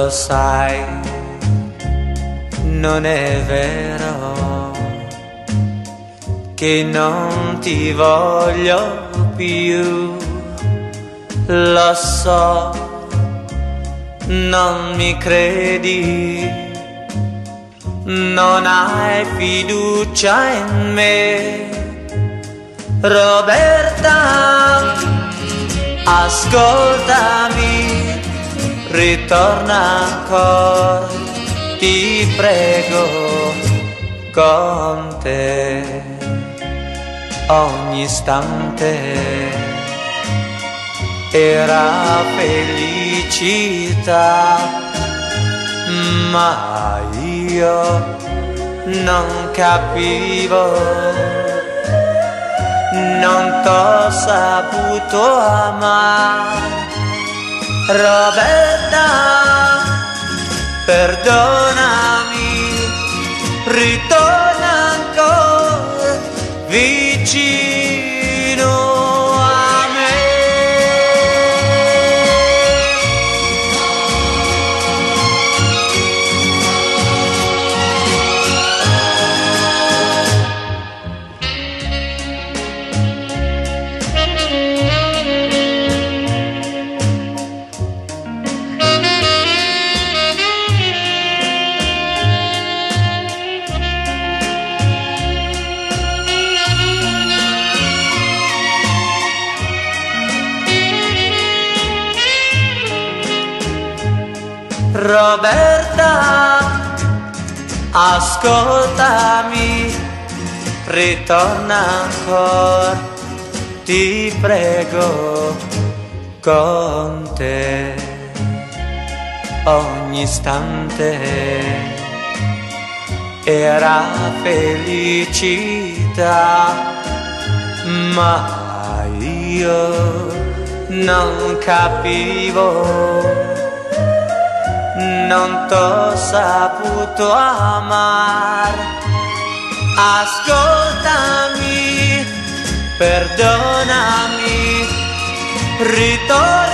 Lo sai, non è vero che non ti voglio più. Lo so, non mi credi, non hai fiducia in me. Roberta, ascoltami, ritorna ancora, ti prego, con te ogni istante era felicità, ma io non capivo non t'ho saputo amare. Roberta, perdonami, ritorna ancora vicino. Roberta, ascoltami, ritorna ancora, ti prego, con te. Ogni istante era felicità, ma io non capivo non t'ho saputo amare. Ascoltami, perdonami, ritorna ancora vicino.